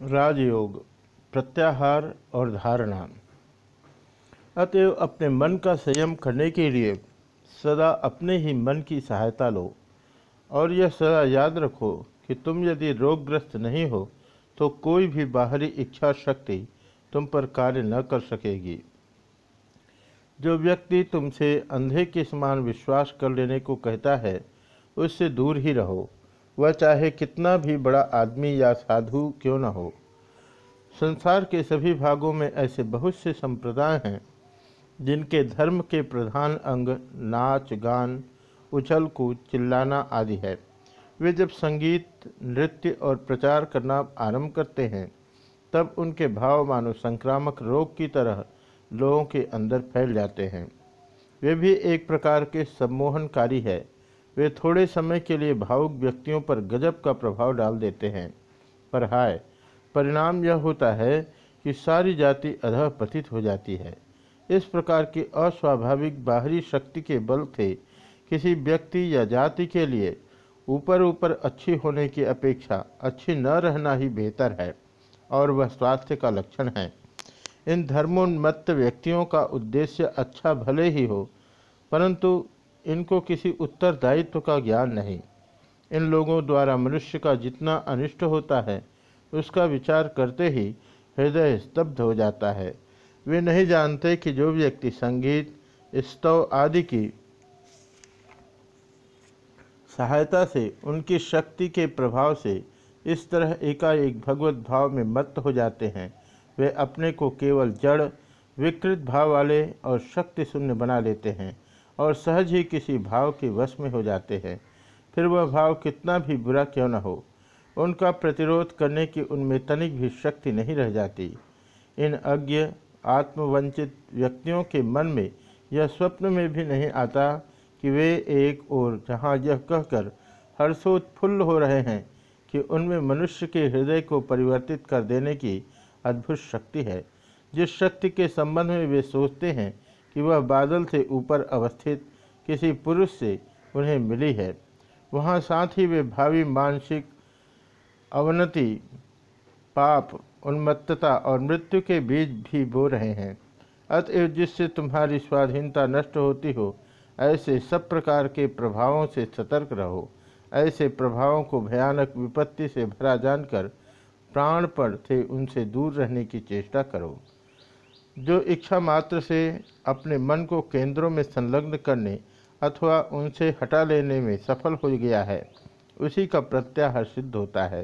राजयोग, प्रत्याहार और धारणा। अतएव अपने मन का संयम करने के लिए सदा अपने ही मन की सहायता लो और यह सदा याद रखो कि तुम यदि रोगग्रस्त नहीं हो तो कोई भी बाहरी इच्छा शक्ति तुम पर कार्य न कर सकेगी। जो व्यक्ति तुमसे अंधे के समान विश्वास कर लेने को कहता है, उससे दूर ही रहो। वह चाहे कितना भी बड़ा आदमी या साधु क्यों न हो। संसार के सभी भागों में ऐसे बहुत से संप्रदाय हैं, जिनके धर्म के प्रधान अंग नाच, गान, उछल कूद, चिल्लाना आदि है। वे जब संगीत, नृत्य और प्रचार करना आरंभ करते हैं, तब उनके भाव मानो संक्रामक रोग की तरह लोगों के अंदर फैल जाते हैं। वे भी एक प्रकार के सम्मोहनकारी है। वे थोड़े समय के लिए भावुक व्यक्तियों पर गजब का प्रभाव डाल देते हैं। पर हाय, परिणाम यह होता है कि सारी जाति अधः पतित हो जाती है। इस प्रकार की अस्वाभाविक बाहरी शक्ति के बल थे किसी व्यक्ति या जाति के लिए ऊपर ऊपर अच्छी होने की अपेक्षा अच्छी न रहना ही बेहतर है, और वह स्वास्थ्य का लक्षण है। इन धर्मोन्मत्त व्यक्तियों का उद्देश्य अच्छा भले ही हो, परंतु इनको किसी उत्तरदायित्व का ज्ञान नहीं। इन लोगों द्वारा मनुष्य का जितना अनिष्ट होता है, उसका विचार करते ही हृदय स्तब्ध हो जाता है। वे नहीं जानते कि जो व्यक्ति संगीत, स्तव आदि की सहायता से उनकी शक्ति के प्रभाव से इस तरह एकाएक भगवत भाव में मत्त हो जाते हैं, वे अपने को केवल जड़, विकृत भाव वाले और शक्ति शून्य बना लेते हैं। और सहज ही किसी भाव के वश में हो जाते हैं। फिर वह भाव कितना भी बुरा क्यों न हो, उनका प्रतिरोध करने की उनमें तनिक भी शक्ति नहीं रह जाती। इन अज्ञ, आत्मवंचित व्यक्तियों के मन में यह स्वप्न में भी नहीं आता कि वे एक और जहाँ यह कहकर हर्षोत्फुल्ल हो रहे हैं कि उनमें मनुष्य के हृदय को परिवर्तित कर देने की अद्भुत शक्ति है। जिस शक्ति के संबंध में वे सोचते हैं कि वह बादल से ऊपर अवस्थित किसी पुरुष से उन्हें मिली है। वहाँ साथ ही वे भावी मानसिक अवनति, पाप, उन्मत्तता और मृत्यु के बीज भी बो रहे हैं। अतएव जिससे तुम्हारी स्वाधीनता नष्ट होती हो, ऐसे सब प्रकार के प्रभावों से सतर्क रहो। ऐसे प्रभावों को भयानक विपत्ति से भरा जानकर प्राण पर थे उनसे दूर रहने की चेष्टा करो। जो इच्छा मात्र से अपने मन को केंद्रों में संलग्न करने अथवा उनसे हटा लेने में सफल हो गया है, उसी का प्रत्याहार सिद्ध होता है।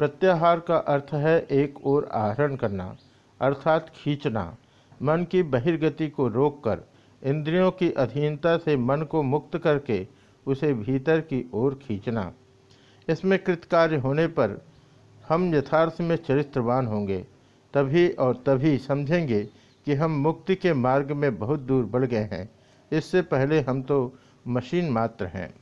प्रत्याहार का अर्थ है एक ओर आहरण करना, अर्थात खींचना। मन की बहिर्गति को रोककर, इंद्रियों की अधीनता से मन को मुक्त करके उसे भीतर की ओर खींचना। इसमें कृतकार्य होने पर हम यथार्थ में चरित्रवान होंगे। तभी और तभी समझेंगे कि हम मुक्ति के मार्ग में बहुत दूर बढ़ गए हैं। इससे पहले हम तो मशीन मात्र हैं।